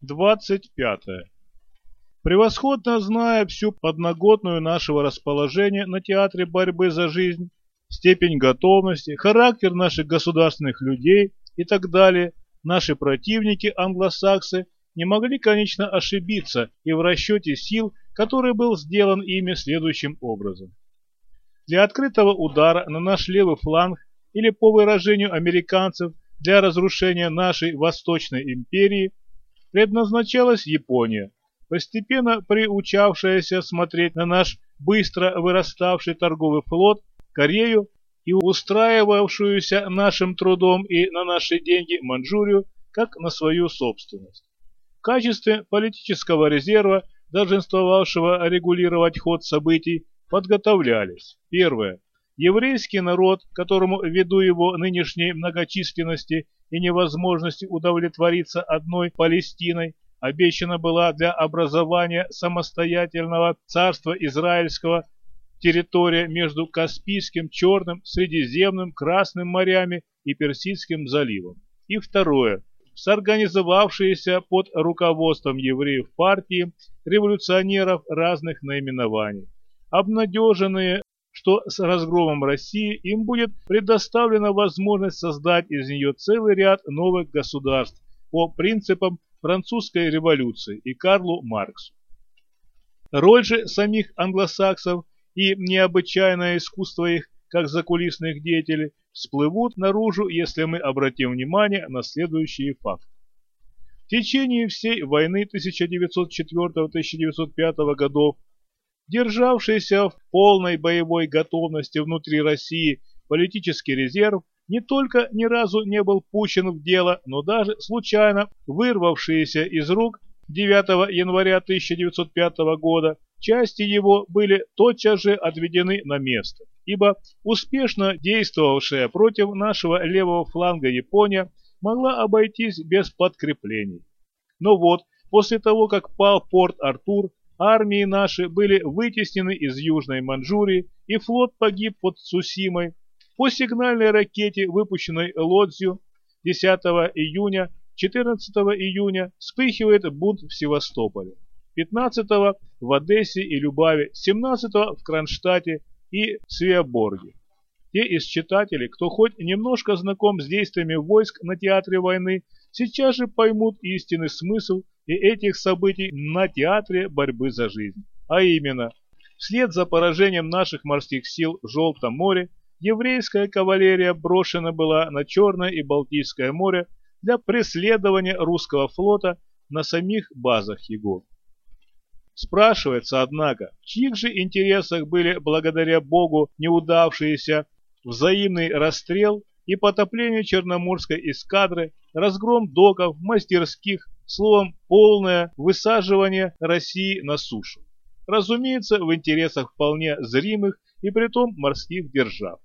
25. Превосходно зная всю подноготную нашего расположения на театре борьбы за жизнь, степень готовности, характер наших государственных людей и так далее, наши противники, англосаксы, не могли, конечно, ошибиться и в расчете сил, который был сделан ими следующим образом. Для открытого удара на наш левый фланг или по выражению американцев для разрушения нашей Восточной империи предназначалась Япония, постепенно приучавшаяся смотреть на наш быстро выраставший торговый флот, Корею и устраивавшуюся нашим трудом и на наши деньги Манчжурию как на свою собственность. В качестве политического резерва, долженствовавшего регулировать ход событий, подготовлялись. Первое. Еврейский народ, которому ввиду его нынешней многочисленности и невозможности удовлетвориться одной Палестиной, обещана была для образования самостоятельного царства израильского территория между Каспийским, Черным, Средиземным, Красным морями и Персидским заливом. И второе. Сорганизовавшиеся под руководством евреев партии революционеров разных наименований, обнадеженные что с разгромом России им будет предоставлена возможность создать из нее целый ряд новых государств по принципам французской революции и Карлу Марксу. Роль же самих англосаксов и необычайное искусство их, как закулисных деятелей, всплывут наружу, если мы обратим внимание на следующие факты. В течение всей войны 1904-1905 годов державшийся в полной боевой готовности внутри России политический резерв не только ни разу не был пущен в дело, но даже случайно вырвавшиеся из рук 9 января 1905 года части его были тотчас же отведены на место, ибо успешно действовавшая против нашего левого фланга Япония могла обойтись без подкреплений. Но вот, после того, как пал порт Артур, армии наши были вытеснены из Южной Манчжурии, и флот погиб под Цусимой. По сигнальной ракете, выпущенной Лодзю 10 июня, 14 июня вспыхивает бунт в Севастополе, 15 в Одессе и Любаве, 17 в Кронштадте и Свеоборге. Те из читателей, кто хоть немножко знаком с действиями войск на театре войны, сейчас же поймут истинный смысл и этих событий на театре борьбы за жизнь. А именно, вслед за поражением наших морских сил в Желтом море, еврейская кавалерия брошена была на Черное и Балтийское море для преследования русского флота на самих базах его. Спрашивается, однако, в чьих же интересах были благодаря Богу неудавшиеся взаимный расстрел и потопление Черноморской эскадры, разгром доков, мастерских, словом, полное высаживание России на сушу. Разумеется, в интересах вполне зримых и притом морских держав.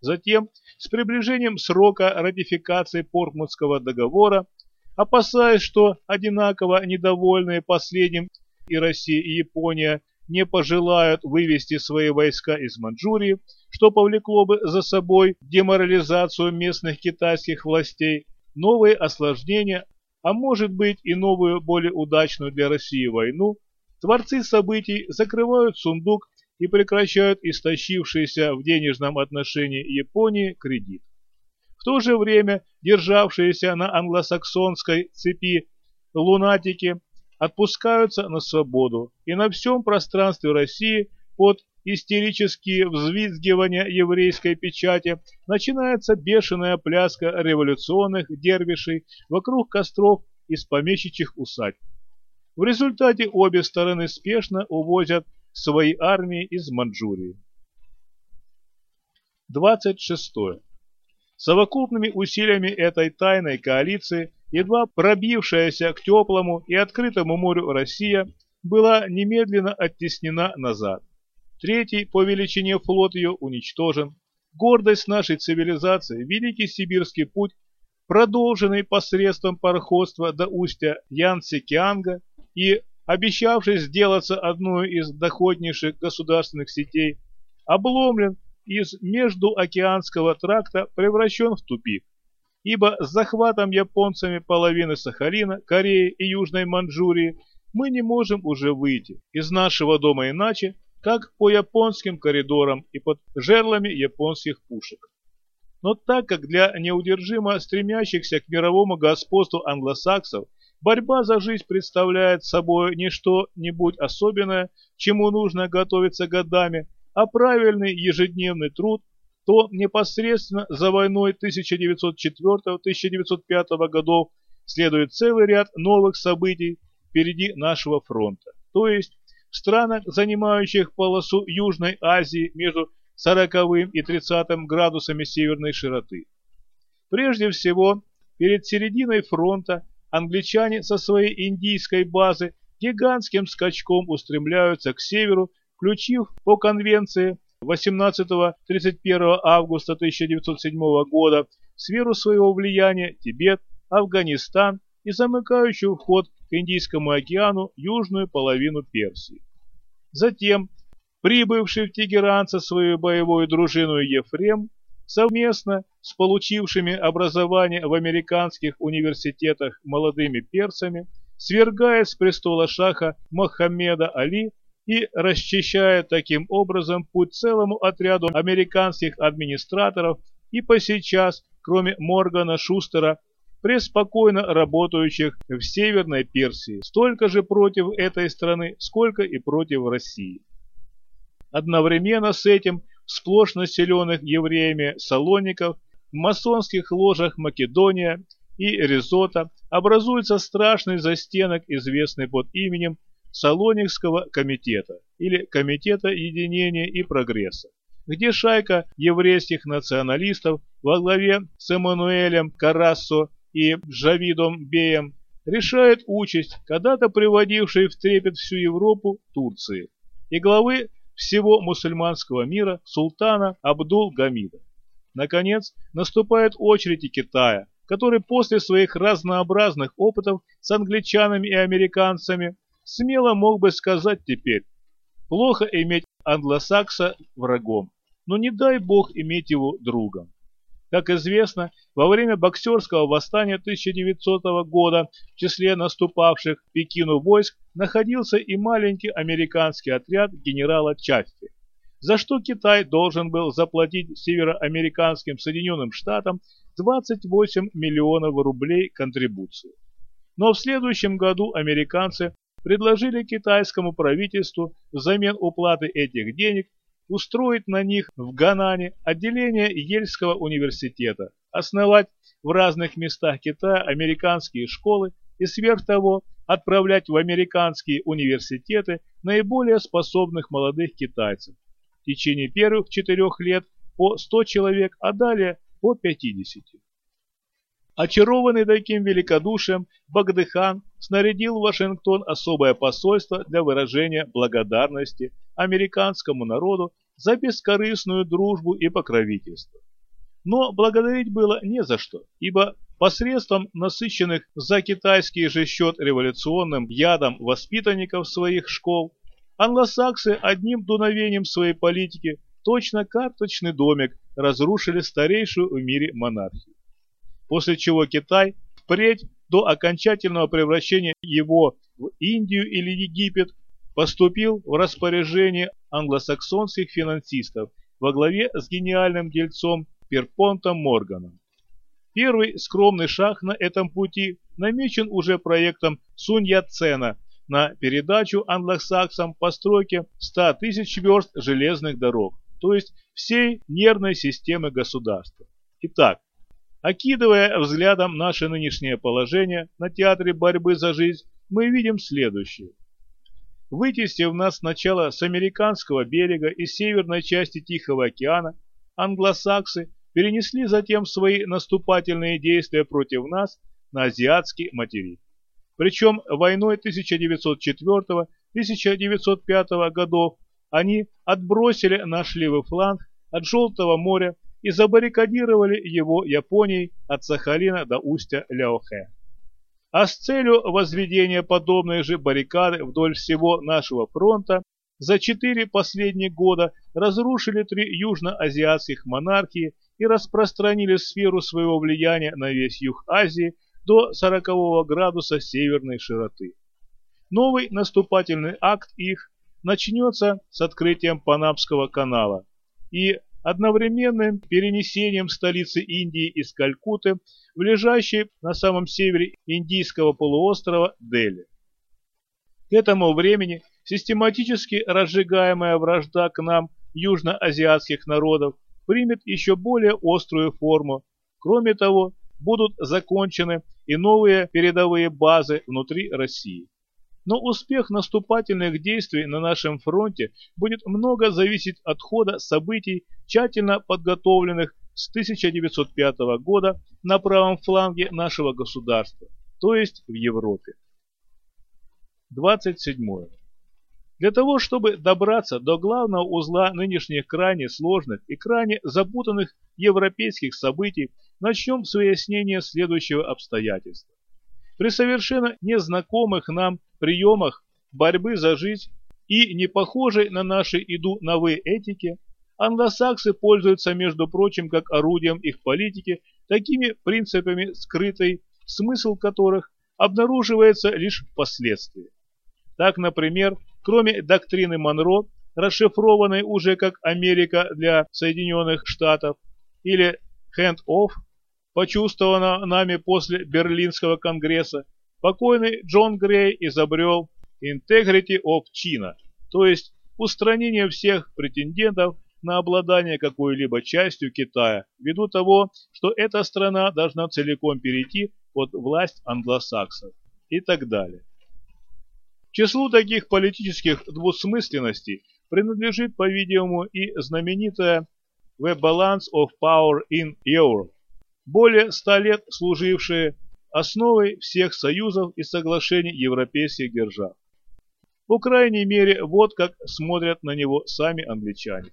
Затем, с приближением срока ратификации Портмутского договора, опасаясь, что одинаково недовольные последним и Россия, и Япония не пожелают вывести свои войска из Манчжурии, что повлекло бы за собой деморализацию местных китайских властей, новые осложнения, а может быть и новую, более удачную для России войну, творцы событий закрывают сундук и прекращают истощившийся в денежном отношении Японии кредит. В то же время державшиеся на англосаксонской цепи лунатики отпускаются на свободу, и на всем пространстве России под истерические взвизгивания еврейской печати начинается бешеная пляска революционных дервишей вокруг костров из помещичьих усадьб. В результате обе стороны спешно увозят свои армии из Манчжурии. 26. Совокупными усилиями этой тайной коалиции едва пробившаяся к теплому и открытому морю Россия была немедленно оттеснена назад. Третий по величине флот ее уничтожен. Гордость нашей цивилизации, Великий Сибирский путь, продолженный посредством пароходства до устья Янцзекианга и обещавший сделаться одной из доходнейших государственных сетей, обломлен из междуокеанского тракта превращен в тупик. Ибо с захватом японцами половины Сахалина, Кореи и Южной Манчжурии мы не можем уже выйти из нашего дома иначе, как по японским коридорам и под жерлами японских пушек. Но так как для неудержимо стремящихся к мировому господству англосаксов борьба за жизнь представляет собой не что-нибудь особенное, чему нужно готовиться годами, а правильный ежедневный труд, то непосредственно за войной 1904-1905 годов следует целый ряд новых событий впереди нашего фронта, то есть в странах, занимающих полосу Южной Азии между 40 и 30 градусами северной широты. Прежде всего, перед серединой фронта англичане со своей индийской базы гигантским скачком устремляются к северу, включив по конвенции 18-31 августа 1907 года в сферу своего влияния Тибет, Афганистан и замыкающую вход к Индийскому океану южную половину Персии. Затем, прибывший в Тегеран со своей боевой дружиной Ефрем, совместно с получившими образование в американских университетах молодыми персами, свергает с престола шаха Мохаммеда Али и расчищает таким образом путь целому отряду американских администраторов и по сейчас, кроме Моргана Шустера, преспокойно работающих в Северной Персии, столько же против этой страны, сколько и против России. Одновременно с этим сплошь населенных евреями салоников в масонских ложах Македония и Ризота образуется страшный застенок, известный под именем Салоникского комитета или Комитета единения и прогресса, где шайка еврейских националистов во главе с Эммануэлем Карассо и Джавидом Беем решает участь, когда-то приводившей в трепет всю Европу Турции и главы всего мусульманского мира султана Абдул-Гамида. Наконец, наступает очередь и Китая, который после своих разнообразных опытов с англичанами и американцами смело мог бы сказать теперь, плохо иметь англосакса врагом, но не дай бог иметь его другом. Как известно, во время боксерского восстания 1900 года в числе наступавших Пекину войск находился и маленький американский отряд генерала Чаффи, за что Китай должен был заплатить североамериканским Соединенным Штатам 28 миллионов рублей контрибуции. Но в следующем году американцы предложили китайскому правительству взамен уплаты этих денег устроить на них в Ганане отделение Ельского университета, основать в разных местах Китая американские школы и сверх того отправлять в американские университеты наиболее способных молодых китайцев. В течение первых четырех лет по 100 человек, а далее по 50. Очарованный таким великодушием, Багдыхан снарядил в Вашингтон особое посольство для выражения благодарности американскому народу за бескорыстную дружбу и покровительство. Но благодарить было не за что, ибо посредством насыщенных за китайский же счет революционным ядом воспитанников своих школ, англосаксы одним дуновением своей политики точно карточный домик разрушили старейшую в мире монархию после чего Китай впредь до окончательного превращения его в Индию или Египет поступил в распоряжение англосаксонских финансистов во главе с гениальным дельцом Перпонтом Морганом. Первый скромный шаг на этом пути намечен уже проектом Сунь Яцена на передачу англосаксам постройки 100 тысяч верст железных дорог, то есть всей нервной системы государства. Итак, Окидывая взглядом наше нынешнее положение на театре борьбы за жизнь, мы видим следующее. Вытеснив нас сначала с американского берега и северной части Тихого океана, англосаксы перенесли затем свои наступательные действия против нас на азиатский материк. Причем войной 1904-1905 годов они отбросили наш левый фланг от Желтого моря и забаррикадировали его Японией от Сахалина до устья Ляохэ. А с целью возведения подобной же баррикады вдоль всего нашего фронта за четыре последних года разрушили три южноазиатских монархии и распространили сферу своего влияния на весь юг Азии до 40 градуса северной широты. Новый наступательный акт их начнется с открытием Панамского канала и одновременным перенесением столицы Индии из Калькутты в лежащий на самом севере Индийского полуострова Дели. К этому времени систематически разжигаемая вражда к нам южноазиатских народов примет еще более острую форму. Кроме того, будут закончены и новые передовые базы внутри России. Но успех наступательных действий на нашем фронте будет много зависеть от хода событий, тщательно подготовленных с 1905 года на правом фланге нашего государства, то есть в Европе. 27. Для того, чтобы добраться до главного узла нынешних крайне сложных и крайне запутанных европейских событий, начнем с выяснения следующего обстоятельства. При совершенно незнакомых нам приемах борьбы за жизнь и не похожей на наши иду новые этики, англосаксы пользуются, между прочим, как орудием их политики, такими принципами скрытой, смысл которых обнаруживается лишь впоследствии. Так, например, кроме доктрины Монро, расшифрованной уже как Америка для Соединенных Штатов, или hand-off, почувствовано нами после Берлинского конгресса, покойный Джон Грей изобрел integrity of China, то есть устранение всех претендентов на обладание какой-либо частью Китая, ввиду того, что эта страна должна целиком перейти под власть англосаксов и так далее. К числу таких политических двусмысленностей принадлежит, по-видимому, и знаменитая «The Balance of Power in Europe», более ста лет служившая основой всех союзов и соглашений европейских держав. По крайней мере, вот как смотрят на него сами англичане.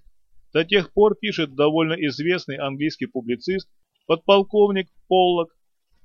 До тех пор, пишет довольно известный английский публицист, подполковник Поллок,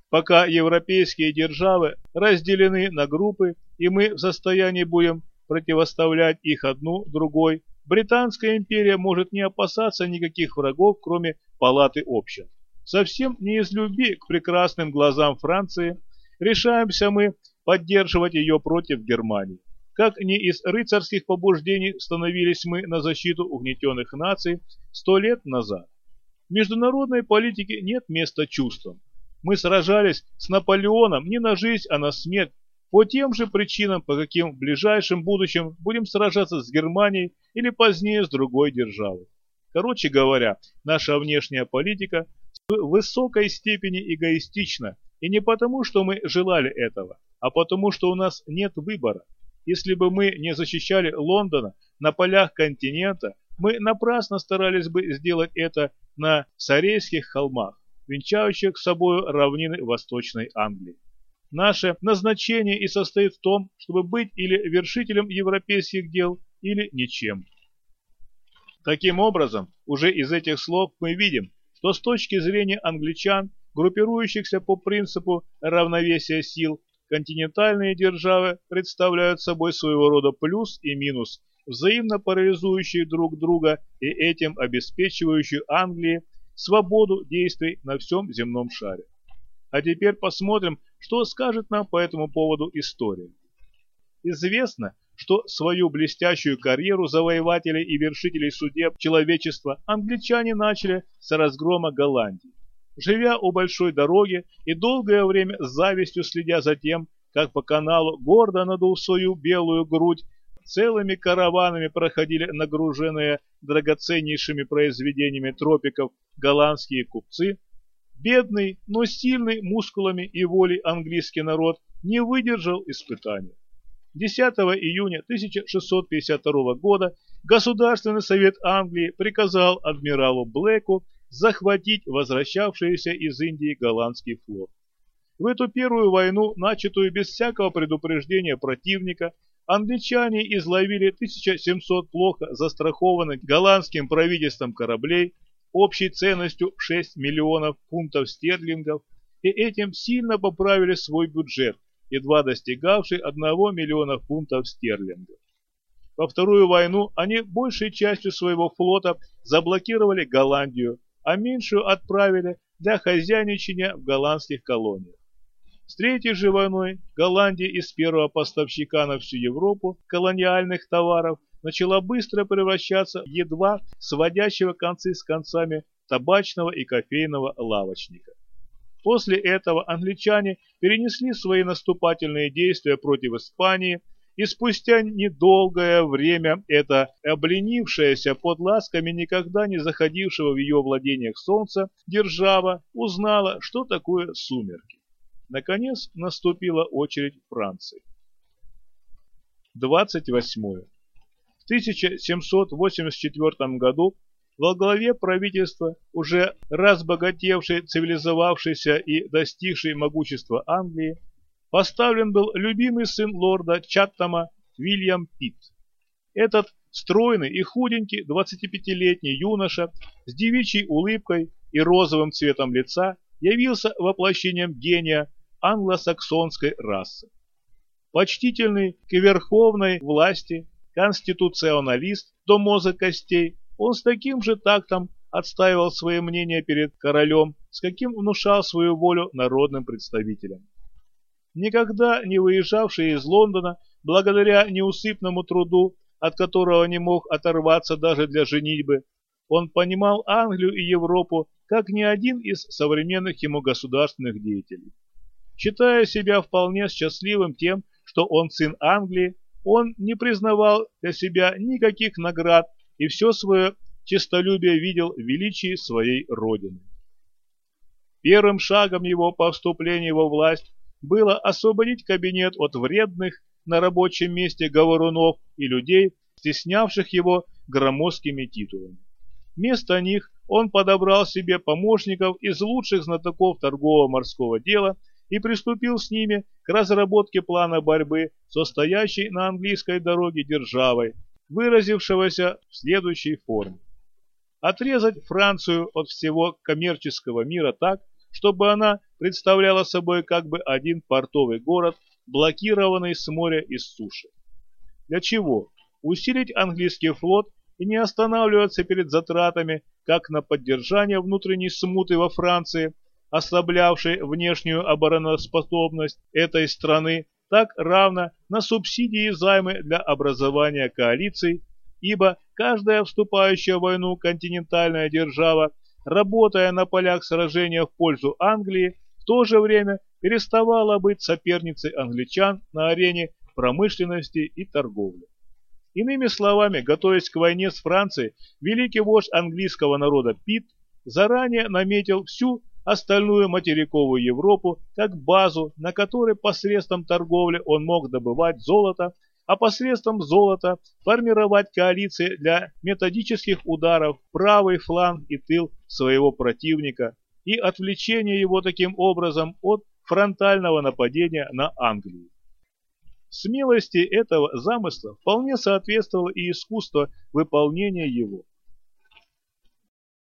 пока европейские державы разделены на группы, и мы в состоянии будем противоставлять их одну другой, Британская империя может не опасаться никаких врагов, кроме палаты общин. Совсем не из любви к прекрасным глазам Франции решаемся мы поддерживать ее против Германии. Как не из рыцарских побуждений становились мы на защиту угнетенных наций сто лет назад. В международной политике нет места чувствам. Мы сражались с Наполеоном не на жизнь, а на смерть, по тем же причинам, по каким в ближайшем будущем будем сражаться с Германией или позднее с другой державой. Короче говоря, наша внешняя политика в высокой степени эгоистична, и не потому, что мы желали этого, а потому, что у нас нет выбора. Если бы мы не защищали Лондона на полях континента, мы напрасно старались бы сделать это на Сарейских холмах, венчающих собою равнины Восточной Англии. Наше назначение и состоит в том, чтобы быть или вершителем европейских дел, или ничем. Таким образом, уже из этих слов мы видим, что с точки зрения англичан, группирующихся по принципу равновесия сил, континентальные державы представляют собой своего рода плюс и минус, взаимно парализующие друг друга и этим обеспечивающие Англии свободу действий на всем земном шаре. А теперь посмотрим, что скажет нам по этому поводу история. Известно, что свою блестящую карьеру завоевателей и вершителей судеб человечества англичане начали с разгрома Голландии. Живя у большой дороги и долгое время с завистью следя за тем, как по каналу гордо надул свою белую грудь, целыми караванами проходили нагруженные драгоценнейшими произведениями тропиков голландские купцы, бедный, но сильный мускулами и волей английский народ не выдержал испытания. 10 июня 1652 года Государственный совет Англии приказал адмиралу Блэку захватить возвращавшийся из Индии голландский флот. В эту первую войну, начатую без всякого предупреждения противника, англичане изловили 1700 плохо застрахованных голландским правительством кораблей общей ценностью 6 миллионов фунтов стерлингов и этим сильно поправили свой бюджет, едва достигавший 1 миллиона фунтов стерлингов. Во Вторую войну они большей частью своего флота заблокировали Голландию, а меньшую отправили для хозяйничания в голландских колониях. С Третьей же войной Голландия из первого поставщика на всю Европу колониальных товаров начала быстро превращаться в едва сводящего концы с концами табачного и кофейного лавочника. После этого англичане перенесли свои наступательные действия против Испании, и спустя недолгое время эта обленившаяся под ласками никогда не заходившего в ее владениях солнца держава узнала, что такое сумерки. Наконец наступила очередь Франции. 28. В 1784 году во главе правительства уже разбогатевшей, цивилизовавшейся и достигшей могущества Англии поставлен был любимый сын лорда Чаттама Вильям Питт. Этот стройный и худенький 25-летний юноша с девичьей улыбкой и розовым цветом лица явился воплощением гения англосаксонской расы. Почтительный к верховной власти, конституционалист до мозга костей, он с таким же тактом отстаивал свое мнение перед королем, с каким внушал свою волю народным представителям. Никогда не выезжавший из Лондона, благодаря неусыпному труду, от которого не мог оторваться даже для женитьбы, он понимал Англию и Европу как ни один из современных ему государственных деятелей. Считая себя вполне счастливым тем, что он сын Англии, он не признавал для себя никаких наград и все свое честолюбие видел в величии своей родины. Первым шагом его по вступлению во власть было освободить кабинет от вредных на рабочем месте говорунов и людей, стеснявших его громоздкими титулами. Вместо них он подобрал себе помощников из лучших знатоков торгового морского дела и приступил с ними к разработке плана борьбы со стоящей на английской дороге державой, выразившегося в следующей форме. Отрезать Францию от всего коммерческого мира так, чтобы она представляла собой как бы один портовый город, блокированный с моря и с суши. Для чего? Усилить английский флот и не останавливаться перед затратами как на поддержание внутренней смуты во Франции, ослаблявшей внешнюю обороноспособность этой страны, так равно на субсидии и займы для образования коалиций, ибо каждая вступающая в войну континентальная держава работая на полях сражения в пользу Англии, в то же время переставала быть соперницей англичан на арене промышленности и торговли. Иными словами, готовясь к войне с Францией, великий вождь английского народа Пит заранее наметил всю остальную материковую Европу как базу, на которой посредством торговли он мог добывать золото а посредством золота формировать коалиции для методических ударов правый фланг и тыл своего противника и отвлечения его таким образом от фронтального нападения на Англию. Смелости этого замысла вполне соответствовало и искусство выполнения его.